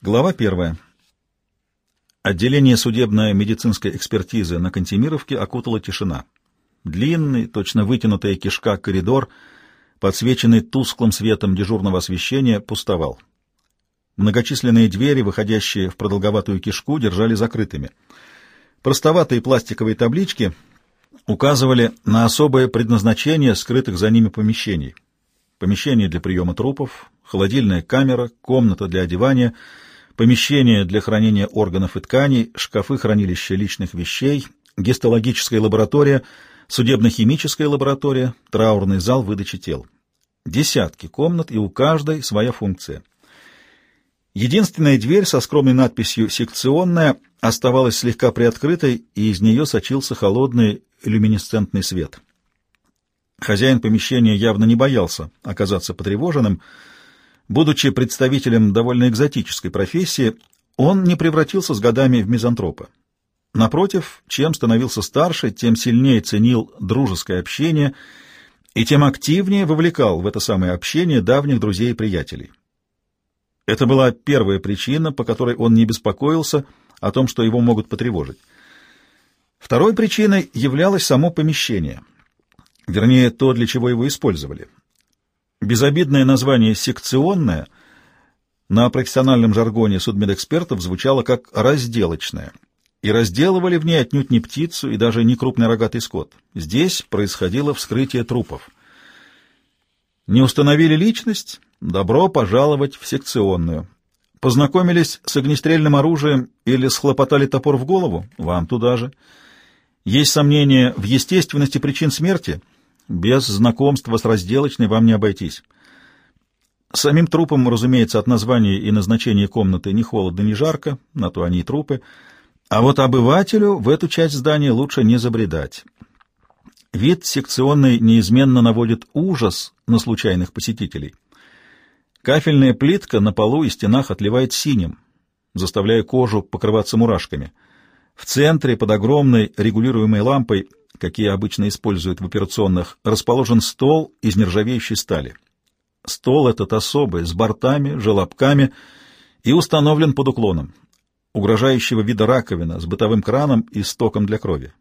Глава первая. Отделение судебной медицинской экспертизы на Кантемировке окутала тишина. Длинный, точно вытянутая кишка коридор, подсвеченный тусклым светом дежурного освещения, пустовал. Многочисленные двери, выходящие в продолговатую кишку, держали закрытыми. Простоватые пластиковые таблички указывали на особое предназначение скрытых за ними помещений. Помещение для приема трупов, холодильная камера, комната для одевания — помещение для хранения органов и тканей, шкафы хранилища личных вещей, гистологическая лаборатория, судебно-химическая лаборатория, траурный зал выдачи тел. Десятки комнат, и у каждой своя функция. Единственная дверь со скромной надписью «секционная» оставалась слегка приоткрытой, и из нее сочился холодный люминесцентный свет. Хозяин помещения явно не боялся оказаться потревоженным, Будучи представителем довольно экзотической профессии, он не превратился с годами в мизантропа. Напротив, чем становился старше, тем сильнее ценил дружеское общение и тем активнее вовлекал в это самое общение давних друзей и приятелей. Это была первая причина, по которой он не беспокоился о том, что его могут потревожить. Второй причиной являлось само помещение, вернее, то, для чего его использовали. Безобидное название «секционное» на профессиональном жаргоне судмедэкспертов звучало как «разделочное», и разделывали в ней отнюдь не птицу и даже не крупный рогатый скот. Здесь происходило вскрытие трупов. Не установили личность? Добро пожаловать в секционную. Познакомились с огнестрельным оружием или схлопотали топор в голову? Вам туда же. Есть сомнения в естественности причин смерти — без знакомства с разделочной вам не обойтись. Самим трупам, разумеется, от названия и назначения комнаты ни холодно, ни жарко, на то они и трупы. А вот обывателю в эту часть здания лучше не забредать. Вид секционный неизменно наводит ужас на случайных посетителей. Кафельная плитка на полу и стенах отливает синим, заставляя кожу покрываться мурашками. В центре под огромной регулируемой лампой какие обычно используют в операционных, расположен стол из нержавеющей стали. Стол этот особый, с бортами, желобками и установлен под уклоном. Угрожающего вида раковина с бытовым краном и стоком для крови.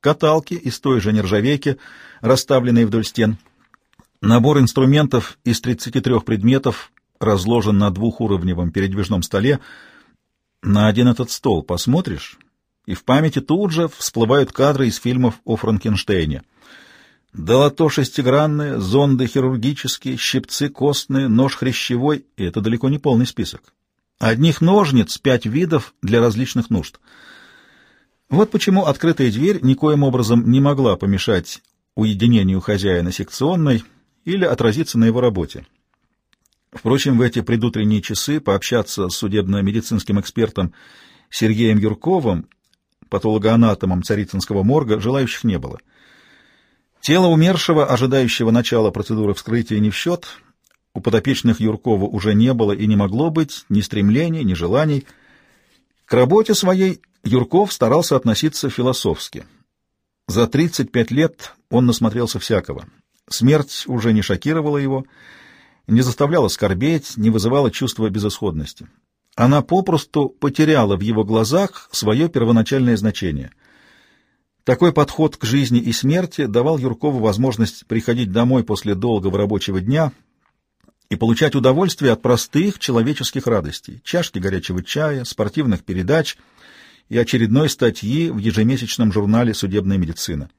Каталки из той же нержавейки, расставленные вдоль стен. Набор инструментов из 33 предметов разложен на двухуровневом передвижном столе. На один этот стол посмотришь и в памяти тут же всплывают кадры из фильмов о Франкенштейне. Долото шестигранное, зонды хирургические, щипцы костные, нож хрящевой, это далеко не полный список. Одних ножниц пять видов для различных нужд. Вот почему открытая дверь никоим образом не могла помешать уединению хозяина секционной или отразиться на его работе. Впрочем, в эти предутренние часы пообщаться с судебно-медицинским экспертом Сергеем Юрковым патологоанатомом Царицынского морга, желающих не было. Тело умершего, ожидающего начала процедуры вскрытия, не в счет. У подопечных Юркова уже не было и не могло быть ни стремлений, ни желаний. К работе своей Юрков старался относиться философски. За 35 лет он насмотрелся всякого. Смерть уже не шокировала его, не заставляла скорбеть, не вызывала чувства безысходности она попросту потеряла в его глазах свое первоначальное значение. Такой подход к жизни и смерти давал Юркову возможность приходить домой после долгого рабочего дня и получать удовольствие от простых человеческих радостей, чашки горячего чая, спортивных передач и очередной статьи в ежемесячном журнале «Судебная медицина».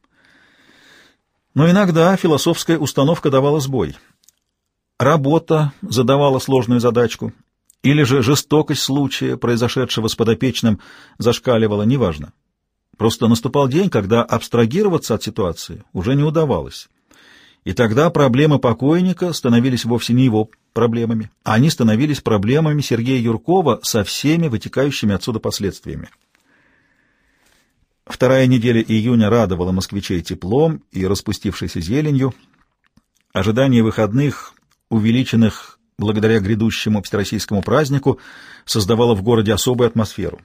Но иногда философская установка давала сбой. Работа задавала сложную задачку, или же жестокость случая, произошедшего с подопечным, зашкаливала, неважно. Просто наступал день, когда абстрагироваться от ситуации уже не удавалось. И тогда проблемы покойника становились вовсе не его проблемами. Они становились проблемами Сергея Юркова со всеми вытекающими отсюда последствиями. Вторая неделя июня радовала москвичей теплом и распустившейся зеленью. Ожидание выходных, увеличенных благодаря грядущему всероссийскому празднику, создавала в городе особую атмосферу.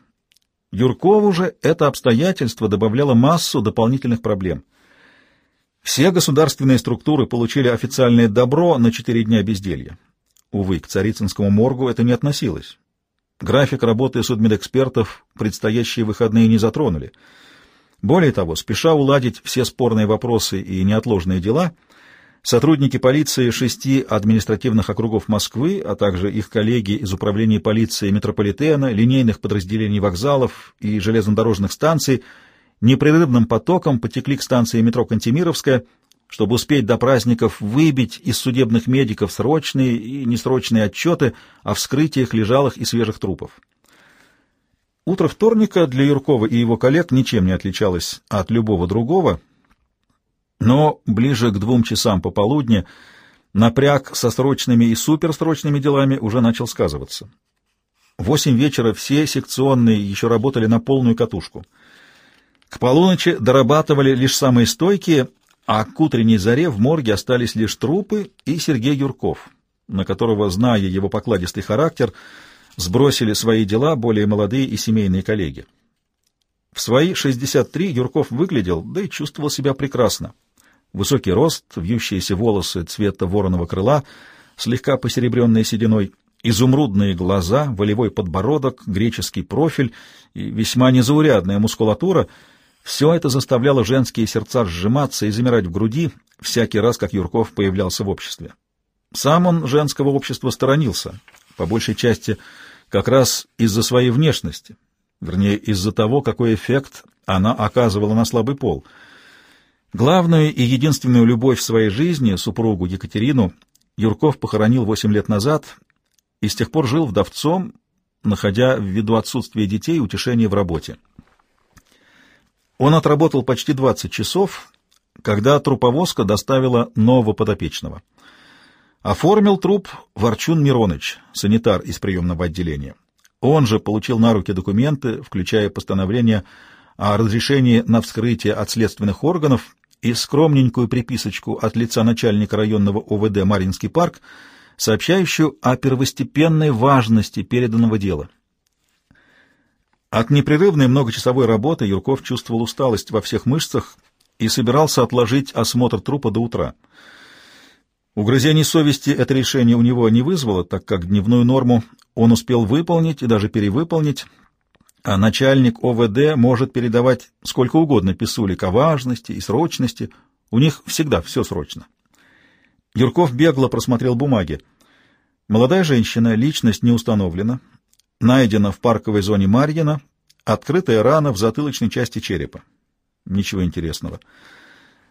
Юркову же это обстоятельство добавляло массу дополнительных проблем. Все государственные структуры получили официальное добро на четыре дня безделья. Увы, к Царицынскому моргу это не относилось. График работы судмедэкспертов предстоящие выходные не затронули. Более того, спеша уладить все спорные вопросы и неотложные дела, сотрудники полиции шести административных округов Москвы, а также их коллеги из управления полиции метрополитена, линейных подразделений вокзалов и железнодорожных станций непрерывным потоком потекли к станции метро Кантемировская, чтобы успеть до праздников выбить из судебных медиков срочные и несрочные отчеты о вскрытиях лежалых и свежих трупов. Утро вторника для Юркова и его коллег ничем не отличалось от любого другого, но ближе к двум часам пополудни напряг со срочными и суперсрочными делами уже начал сказываться. В восемь вечера все секционные еще работали на полную катушку. К полуночи дорабатывали лишь самые стойкие, а к утренней заре в морге остались лишь трупы и Сергей Юрков, на которого, зная его покладистый характер, сбросили свои дела более молодые и семейные коллеги. В свои 63 Юрков выглядел, да и чувствовал себя прекрасно. Высокий рост, вьющиеся волосы цвета вороного крыла, слегка посеребренные сединой, изумрудные глаза, волевой подбородок, греческий профиль и весьма незаурядная мускулатура — все это заставляло женские сердца сжиматься и замирать в груди всякий раз, как Юрков появлялся в обществе. Сам он женского общества сторонился, по большей части как раз из-за своей внешности, вернее, из-за того, какой эффект она оказывала на слабый пол. Главную и единственную любовь в своей жизни, супругу Екатерину, Юрков похоронил восемь лет назад и с тех пор жил вдовцом, находя ввиду отсутствия детей утешение в работе. Он отработал почти 20 часов, когда труповозка доставила нового подопечного. Оформил труп Ворчун Мироныч, санитар из приемного отделения. Он же получил на руки документы, включая постановление о разрешении на вскрытие от следственных органов и скромненькую приписочку от лица начальника районного ОВД «Маринский парк», сообщающую о первостепенной важности переданного дела. От непрерывной многочасовой работы Юрков чувствовал усталость во всех мышцах и собирался отложить осмотр трупа до утра. Угрызений совести это решение у него не вызвало, так как дневную норму он успел выполнить и даже перевыполнить, а начальник ОВД может передавать сколько угодно писулек о важности и срочности, у них всегда все срочно. Юрков бегло просмотрел бумаги. Молодая женщина, личность не установлена, Найдена в парковой зоне Марьина открытая рана в затылочной части черепа. Ничего интересного.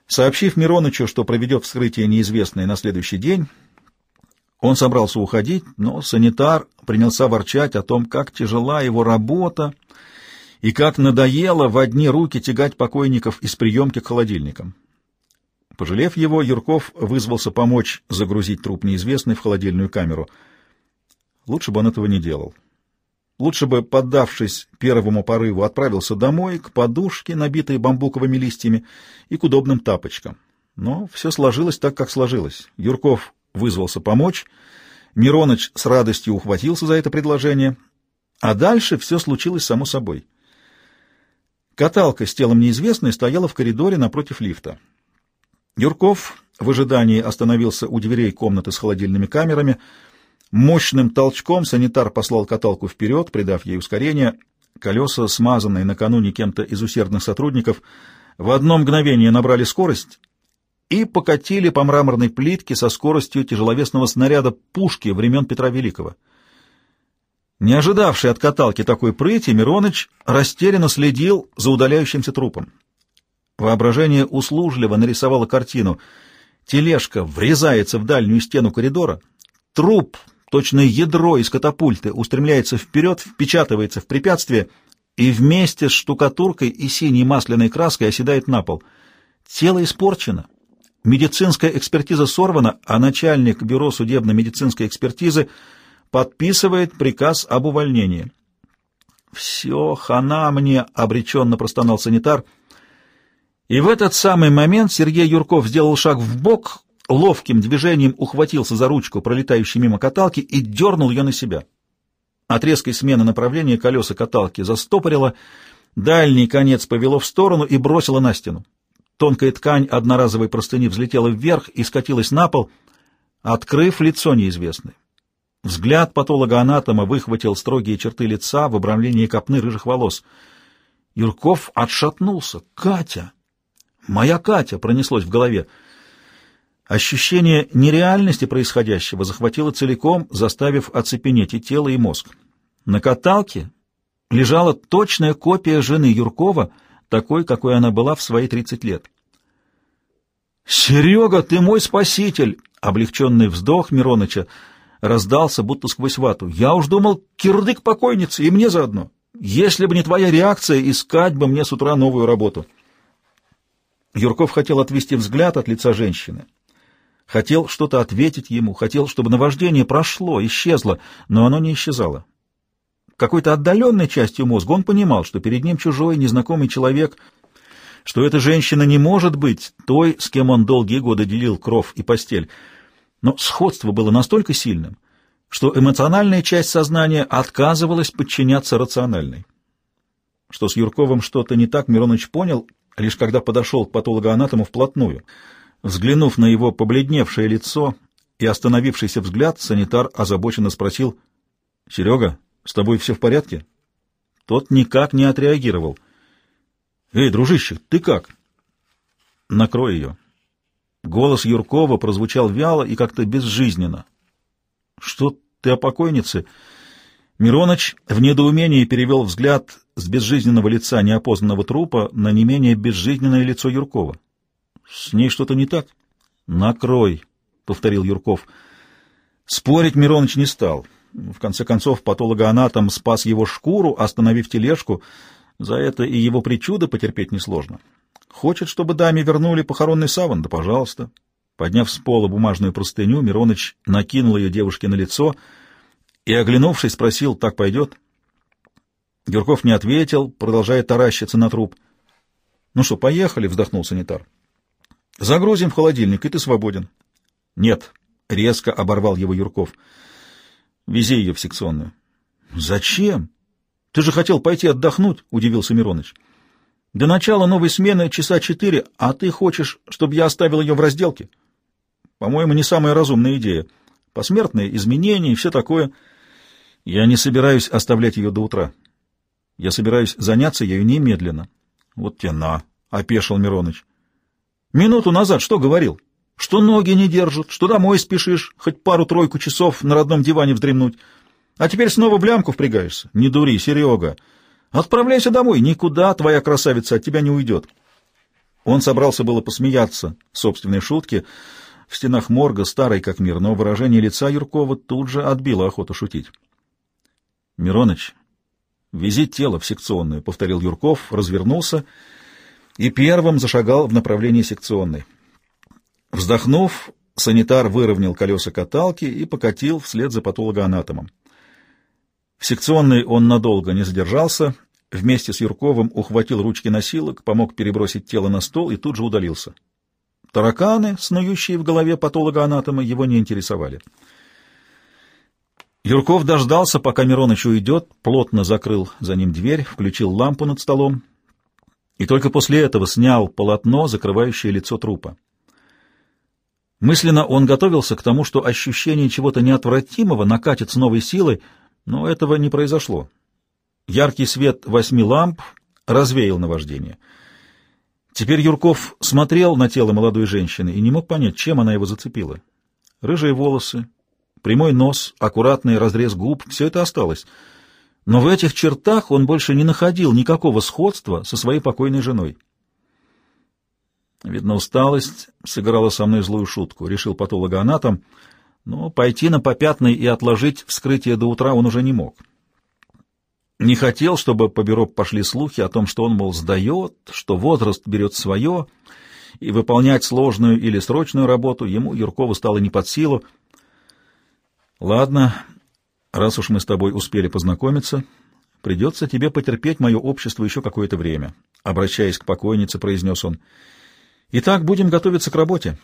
Сообщив Миронычу, что проведет вскрытие неизвестное на следующий день, он собрался уходить, но санитар принялся ворчать о том, как тяжела его работа и как надоело в одни руки тягать покойников из приемки к холодильникам. Пожалев его, Юрков вызвался помочь загрузить труп неизвестный в холодильную камеру. Лучше бы он этого не делал. Лучше бы, поддавшись первому порыву, отправился домой, к подушке, набитой бамбуковыми листьями, и к удобным тапочкам. Но все сложилось так, как сложилось. Юрков вызвался помочь, Мироныч с радостью ухватился за это предложение, а дальше все случилось само собой. Каталка с телом неизвестной стояла в коридоре напротив лифта. Юрков в ожидании остановился у дверей комнаты с холодильными камерами — Мощным толчком санитар послал каталку вперед, придав ей ускорение. Колеса, смазанные накануне кем-то из усердных сотрудников, в одно мгновение набрали скорость и покатили по мраморной плитке со скоростью тяжеловесного снаряда пушки времен Петра Великого. Не ожидавший от каталки такой прыти, Мироныч растерянно следил за удаляющимся трупом. Воображение услужливо нарисовало картину. Тележка врезается в дальнюю стену коридора, труп точно ядро из катапульты устремляется вперед, впечатывается в препятствие и вместе с штукатуркой и синей масляной краской оседает на пол. Тело испорчено. Медицинская экспертиза сорвана, а начальник бюро судебно-медицинской экспертизы подписывает приказ об увольнении. «Все, хана мне!» — обреченно простонал санитар. И в этот самый момент Сергей Юрков сделал шаг в бок, ловким движением ухватился за ручку, пролетающей мимо каталки, и дернул ее на себя. От резкой смены направления колеса каталки застопорило, дальний конец повело в сторону и бросило на стену. Тонкая ткань одноразовой простыни взлетела вверх и скатилась на пол, открыв лицо неизвестной. Взгляд патолога-анатома выхватил строгие черты лица в обрамлении копны рыжих волос. Юрков отшатнулся. «Катя! Моя Катя!» — пронеслось в голове. Ощущение нереальности происходящего захватило целиком, заставив оцепенеть и тело, и мозг. На каталке лежала точная копия жены Юркова, такой, какой она была в свои тридцать лет. «Серега, ты мой спаситель!» — облегченный вздох Мироныча раздался, будто сквозь вату. «Я уж думал, кирдык покойницы, и мне заодно. Если бы не твоя реакция, искать бы мне с утра новую работу». Юрков хотел отвести взгляд от лица женщины. Хотел что-то ответить ему, хотел, чтобы наваждение прошло, исчезло, но оно не исчезало. Какой-то отдаленной частью мозга он понимал, что перед ним чужой, незнакомый человек, что эта женщина не может быть той, с кем он долгие годы делил кров и постель, но сходство было настолько сильным, что эмоциональная часть сознания отказывалась подчиняться рациональной. Что с Юрковым что-то не так, Мироныч понял, лишь когда подошел к патологоанатому вплотную. Взглянув на его побледневшее лицо и остановившийся взгляд, санитар озабоченно спросил, «Серега, с тобой все в порядке?» Тот никак не отреагировал. «Эй, дружище, ты как?» «Накрой ее», Голос Юркова прозвучал вяло и как-то безжизненно. «Что ты о покойнице?» Мироныч в недоумении перевел взгляд с безжизненного лица неопознанного трупа на не менее безжизненное лицо Юркова. «С ней что-то не так?» «Накрой», — повторил Юрков. Спорить Мироныч не стал. В конце концов, патологоанатом спас его шкуру, остановив тележку. За это и его причуды потерпеть несложно. Хочет, чтобы даме вернули похоронный саван? Да пожалуйста. Подняв с пола бумажную простыню, Мироныч накинул ее девушке на лицо и, оглянувшись, спросил, так пойдет? Гюрков не ответил, продолжая таращиться на труп. — Ну что, поехали, — вздохнул санитар. — Загрузим в холодильник, и ты свободен. — Нет, — резко оборвал его Юрков. — Вези ее в секционную. — Зачем? Ты же хотел пойти отдохнуть, — удивился Мироныч. — до начала новой смены часа четыре, а ты хочешь, чтобы я оставил ее в разделке? По-моему, не самая разумная идея. Посмертные изменения и все такое. Я не собираюсь оставлять ее до утра. Я собираюсь заняться ею немедленно. Вот те на, — опешил Мироныч. Минуту назад что говорил? Что ноги не держат, что домой спешишь, хоть пару-тройку часов на родном диване вздремнуть. А теперь снова в лямку впрягаешься. Не дури, Серега. Отправляйся домой, никуда твоя красавица от тебя не уйдет. Он собрался было посмеяться собственной шутки в стенах морга, старой как мир, но выражение лица Юркова тут же отбило охоту шутить. — Мироныч, вези тело в секционную, — повторил Юрков, развернулся и первым зашагал в направлении секционной. Вздохнув, санитар выровнял колеса каталки и покатил вслед за патологоанатомом. В секционной он надолго не задержался, вместе с Юрковым ухватил ручки носилок, помог перебросить тело на стол и тут же удалился. Тараканы, снующие в голове патолога-анатома, его не интересовали. Юрков дождался, пока Мироныч уйдет, плотно закрыл за ним дверь, включил лампу над столом и только после этого снял полотно, закрывающее лицо трупа. Мысленно он готовился к тому, что ощущение чего-то неотвратимого накатит с новой силой, но этого не произошло. Яркий свет восьми ламп развеял наваждение. Теперь Юрков смотрел на тело молодой женщины и не мог понять, чем она его зацепила. Рыжие волосы, прямой нос, аккуратный разрез губ — все это осталось. Но в этих чертах он больше не находил никакого сходства со своей покойной женой. Видно, усталость сыграла со мной злую шутку, решил патологоанатом, но пойти на попятный и отложить вскрытие до утра он уже не мог. Не хотел, чтобы по бюро пошли слухи о том, что он, мол, сдает, что возраст берет свое, и выполнять сложную или срочную работу ему, Юркову, стало не под силу. «Ладно, раз уж мы с тобой успели познакомиться, придется тебе потерпеть мое общество еще какое-то время», — обращаясь к покойнице, произнес он. «Итак, будем готовиться к работе».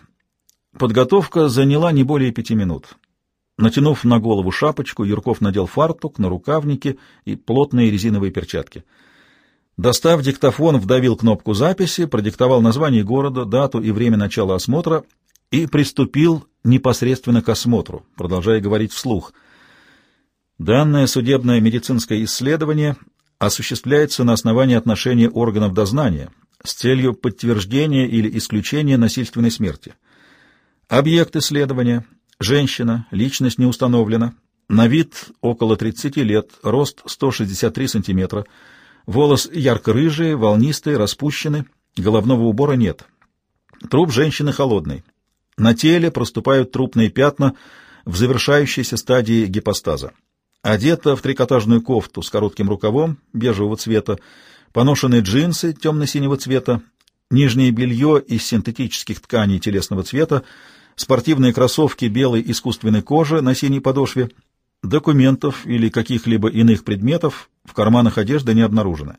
Подготовка заняла не более пяти минут. Натянув на голову шапочку, Юрков надел фартук, нарукавники и плотные резиновые перчатки. Достав диктофон, вдавил кнопку записи, продиктовал название города, дату и время начала осмотра и приступил непосредственно к осмотру, продолжая говорить вслух — Данное судебное медицинское исследование осуществляется на основании отношения органов дознания с целью подтверждения или исключения насильственной смерти. Объект исследования – женщина, личность не установлена, на вид около 30 лет, рост 163 сантиметра, волос ярко-рыжие, волнистые, распущены, головного убора нет. Труп женщины холодный. На теле проступают трупные пятна в завершающейся стадии гипостаза. Одета в трикотажную кофту с коротким рукавом бежевого цвета, поношенные джинсы темно-синего цвета, нижнее белье из синтетических тканей телесного цвета, спортивные кроссовки белой искусственной кожи на синей подошве, документов или каких-либо иных предметов в карманах одежды не обнаружено.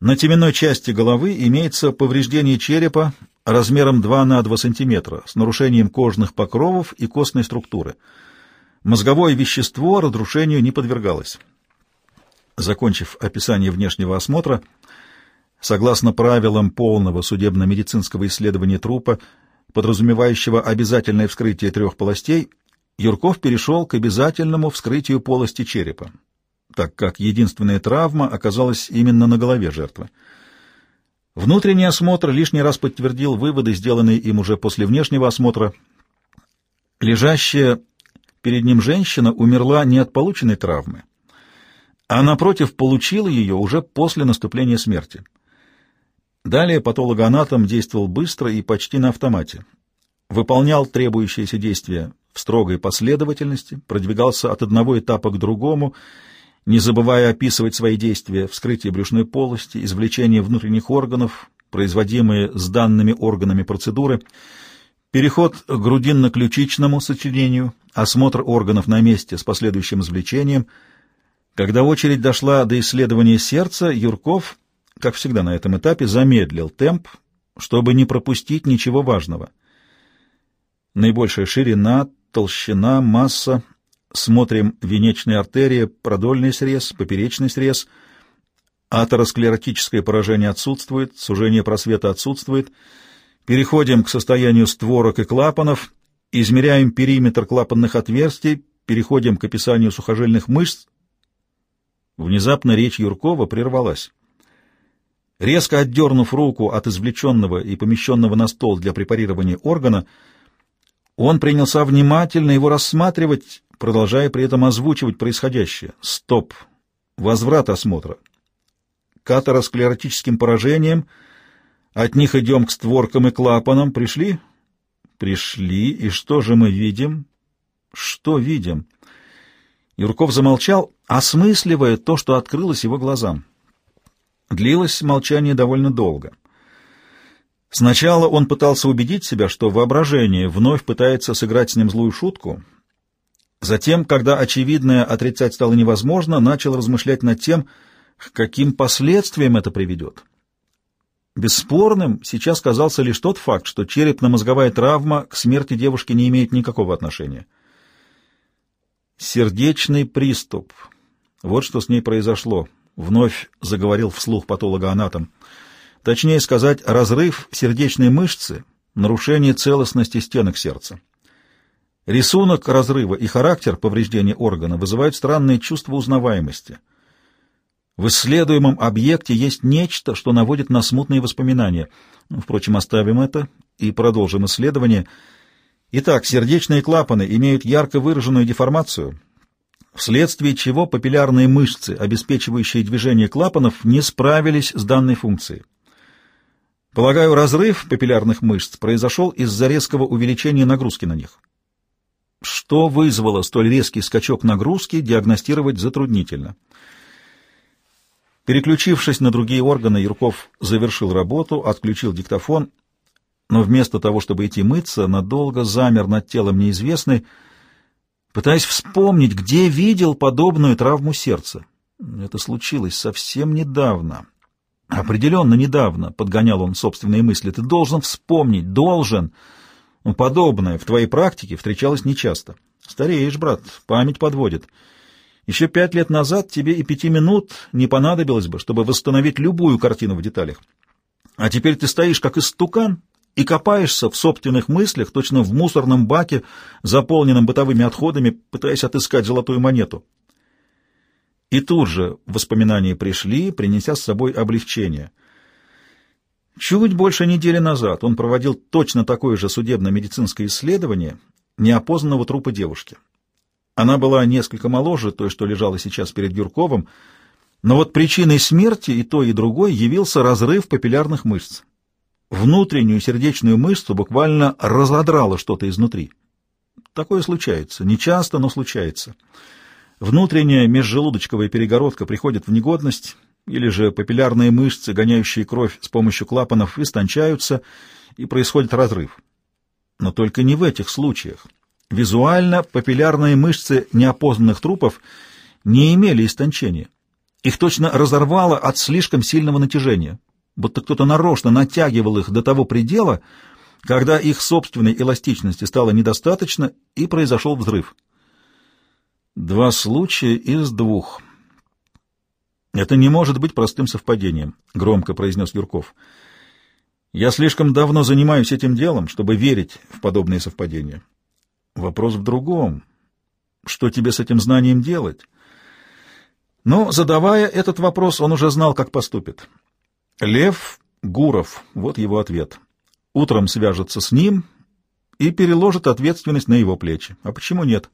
На теменной части головы имеется повреждение черепа размером 2 на 2 см с нарушением кожных покровов и костной структуры – Мозговое вещество разрушению не подвергалось. Закончив описание внешнего осмотра, согласно правилам полного судебно-медицинского исследования трупа, подразумевающего обязательное вскрытие трех полостей, Юрков перешел к обязательному вскрытию полости черепа, так как единственная травма оказалась именно на голове жертвы. Внутренний осмотр лишний раз подтвердил выводы, сделанные им уже после внешнего осмотра. Лежащая Перед ним женщина умерла не от полученной травмы, а, напротив, получила ее уже после наступления смерти. Далее патологоанатом действовал быстро и почти на автомате. Выполнял требующиеся действия в строгой последовательности, продвигался от одного этапа к другому, не забывая описывать свои действия, вскрытие брюшной полости, извлечение внутренних органов, производимые с данными органами процедуры — Переход к грудинно-ключичному сочинению, осмотр органов на месте с последующим извлечением. Когда очередь дошла до исследования сердца, Юрков, как всегда на этом этапе, замедлил темп, чтобы не пропустить ничего важного. Наибольшая ширина, толщина, масса. Смотрим венечные артерии, продольный срез, поперечный срез. Атеросклеротическое поражение отсутствует, сужение просвета отсутствует — Переходим к состоянию створок и клапанов, измеряем периметр клапанных отверстий, переходим к описанию сухожильных мышц. Внезапно речь Юркова прервалась. Резко отдернув руку от извлеченного и помещенного на стол для препарирования органа, он принялся внимательно его рассматривать, продолжая при этом озвучивать происходящее. Стоп! Возврат осмотра. Катеросклеротическим поражением — от них идем к створкам и клапанам. Пришли? Пришли. И что же мы видим? Что видим? Юрков замолчал, осмысливая то, что открылось его глазам. Длилось молчание довольно долго. Сначала он пытался убедить себя, что воображение вновь пытается сыграть с ним злую шутку. Затем, когда очевидное отрицать стало невозможно, начал размышлять над тем, к каким последствиям это приведет. Бесспорным сейчас казался лишь тот факт, что черепно-мозговая травма к смерти девушки не имеет никакого отношения. Сердечный приступ. Вот что с ней произошло. Вновь заговорил вслух патологоанатом. Точнее сказать, разрыв сердечной мышцы, нарушение целостности стенок сердца. Рисунок разрыва и характер повреждения органа вызывают странные чувства узнаваемости — в исследуемом объекте есть нечто, что наводит на смутные воспоминания. Впрочем, оставим это и продолжим исследование. Итак, сердечные клапаны имеют ярко выраженную деформацию, вследствие чего папиллярные мышцы, обеспечивающие движение клапанов, не справились с данной функцией. Полагаю, разрыв папиллярных мышц произошел из-за резкого увеличения нагрузки на них. Что вызвало столь резкий скачок нагрузки, диагностировать затруднительно. Переключившись на другие органы, Юрков завершил работу, отключил диктофон, но вместо того, чтобы идти мыться, надолго замер над телом неизвестный, пытаясь вспомнить, где видел подобную травму сердца. Это случилось совсем недавно. Определенно недавно, — подгонял он собственные мысли, — ты должен вспомнить, должен. Подобное в твоей практике встречалось нечасто. Стареешь, брат, память подводит. Еще пять лет назад тебе и пяти минут не понадобилось бы, чтобы восстановить любую картину в деталях. А теперь ты стоишь как истукан и копаешься в собственных мыслях, точно в мусорном баке, заполненном бытовыми отходами, пытаясь отыскать золотую монету. И тут же воспоминания пришли, принеся с собой облегчение. Чуть больше недели назад он проводил точно такое же судебно-медицинское исследование неопознанного трупа девушки. Она была несколько моложе той, что лежала сейчас перед Юрковым, но вот причиной смерти и той, и другой явился разрыв папиллярных мышц. Внутреннюю сердечную мышцу буквально разодрало что-то изнутри. Такое случается. Не часто, но случается. Внутренняя межжелудочковая перегородка приходит в негодность, или же папиллярные мышцы, гоняющие кровь с помощью клапанов, истончаются, и происходит разрыв. Но только не в этих случаях. Визуально папиллярные мышцы неопознанных трупов не имели истончения. Их точно разорвало от слишком сильного натяжения, будто кто-то нарочно натягивал их до того предела, когда их собственной эластичности стало недостаточно, и произошел взрыв. Два случая из двух. Это не может быть простым совпадением, — громко произнес Юрков. Я слишком давно занимаюсь этим делом, чтобы верить в подобные совпадения. Вопрос в другом. Что тебе с этим знанием делать? Но, задавая этот вопрос, он уже знал, как поступит. Лев Гуров, вот его ответ. Утром свяжется с ним и переложит ответственность на его плечи. А почему нет?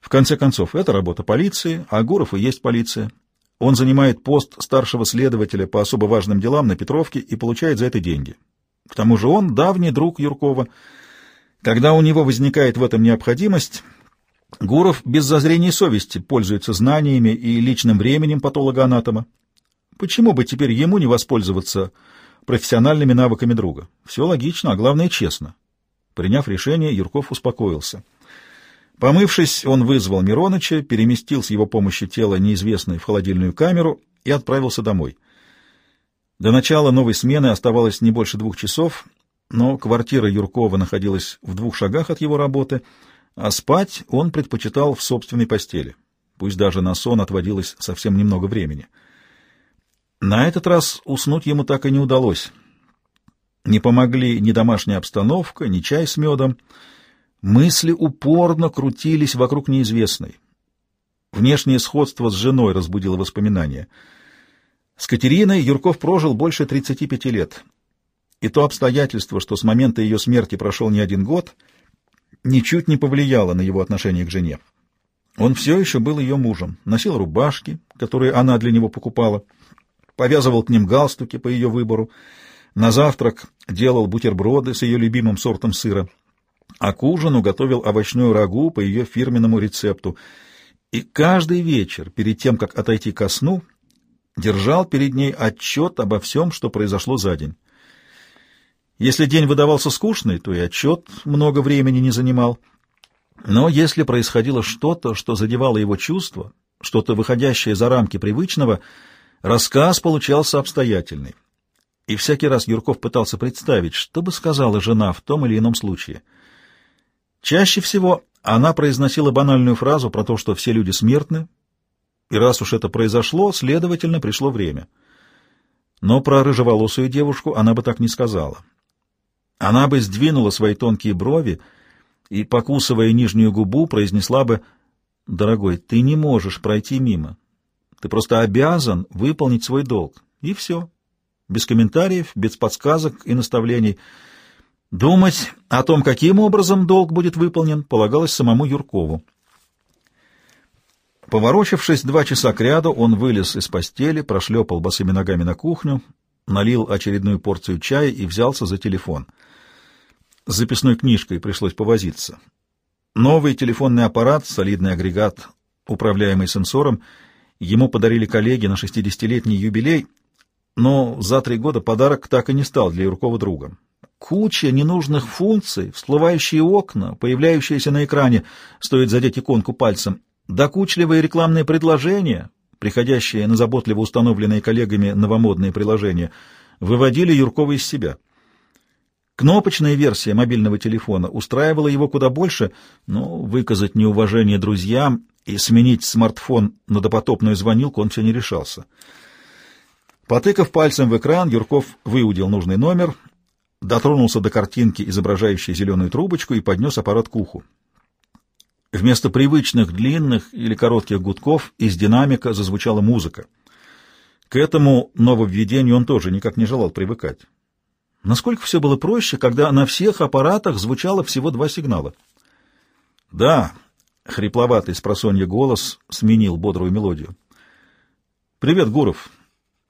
В конце концов, это работа полиции, а Гуров и есть полиция. Он занимает пост старшего следователя по особо важным делам на Петровке и получает за это деньги. К тому же он давний друг Юркова. Когда у него возникает в этом необходимость, Гуров без зазрения совести пользуется знаниями и личным временем патологоанатома. Почему бы теперь ему не воспользоваться профессиональными навыками друга? Все логично, а главное честно. Приняв решение, Юрков успокоился. Помывшись, он вызвал Мироныча, переместил с его помощью тело неизвестной в холодильную камеру и отправился домой. До начала новой смены оставалось не больше двух часов, но квартира Юркова находилась в двух шагах от его работы — а спать он предпочитал в собственной постели. Пусть даже на сон отводилось совсем немного времени. На этот раз уснуть ему так и не удалось. Не помогли ни домашняя обстановка, ни чай с медом. Мысли упорно крутились вокруг неизвестной. Внешнее сходство с женой разбудило воспоминания. С Катериной Юрков прожил больше 35 лет. И то обстоятельство, что с момента ее смерти прошел не один год — ничуть не повлияло на его отношение к жене. Он все еще был ее мужем, носил рубашки, которые она для него покупала, повязывал к ним галстуки по ее выбору, на завтрак делал бутерброды с ее любимым сортом сыра, а к ужину готовил овощную рагу по ее фирменному рецепту. И каждый вечер, перед тем, как отойти ко сну, держал перед ней отчет обо всем, что произошло за день. Если день выдавался скучный, то и отчет много времени не занимал. Но если происходило что-то, что задевало его чувства, что-то выходящее за рамки привычного, рассказ получался обстоятельный. И всякий раз Юрков пытался представить, что бы сказала жена в том или ином случае. Чаще всего она произносила банальную фразу про то, что все люди смертны, и раз уж это произошло, следовательно, пришло время. Но про рыжеволосую девушку она бы так не сказала. Она бы сдвинула свои тонкие брови и, покусывая нижнюю губу, произнесла бы «Дорогой, ты не можешь пройти мимо. Ты просто обязан выполнить свой долг». И все. Без комментариев, без подсказок и наставлений. Думать о том, каким образом долг будет выполнен, полагалось самому Юркову. Поворочившись два часа кряду, он вылез из постели, прошлепал босыми ногами на кухню, налил очередную порцию чая и взялся за телефон — с записной книжкой пришлось повозиться. Новый телефонный аппарат, солидный агрегат, управляемый сенсором, ему подарили коллеги на 60-летний юбилей, но за три года подарок так и не стал для Юркова другом. Куча ненужных функций, всплывающие окна, появляющиеся на экране, стоит задеть иконку пальцем, докучливые рекламные предложения, приходящие на заботливо установленные коллегами новомодные приложения, выводили Юркова из себя — Кнопочная версия мобильного телефона устраивала его куда больше, но выказать неуважение друзьям и сменить смартфон на допотопную звонилку он все не решался. Потыкав пальцем в экран, Юрков выудил нужный номер, дотронулся до картинки, изображающей зеленую трубочку, и поднес аппарат к уху. Вместо привычных длинных или коротких гудков из динамика зазвучала музыка. К этому нововведению он тоже никак не желал привыкать. Насколько все было проще, когда на всех аппаратах звучало всего два сигнала. «Да», — хрипловатый с голос сменил бодрую мелодию. «Привет, Гуров.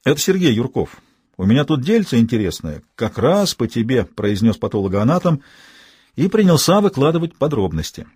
Это Сергей Юрков. У меня тут дельце интересное. Как раз по тебе», — произнес патологоанатом и принялся выкладывать подробности.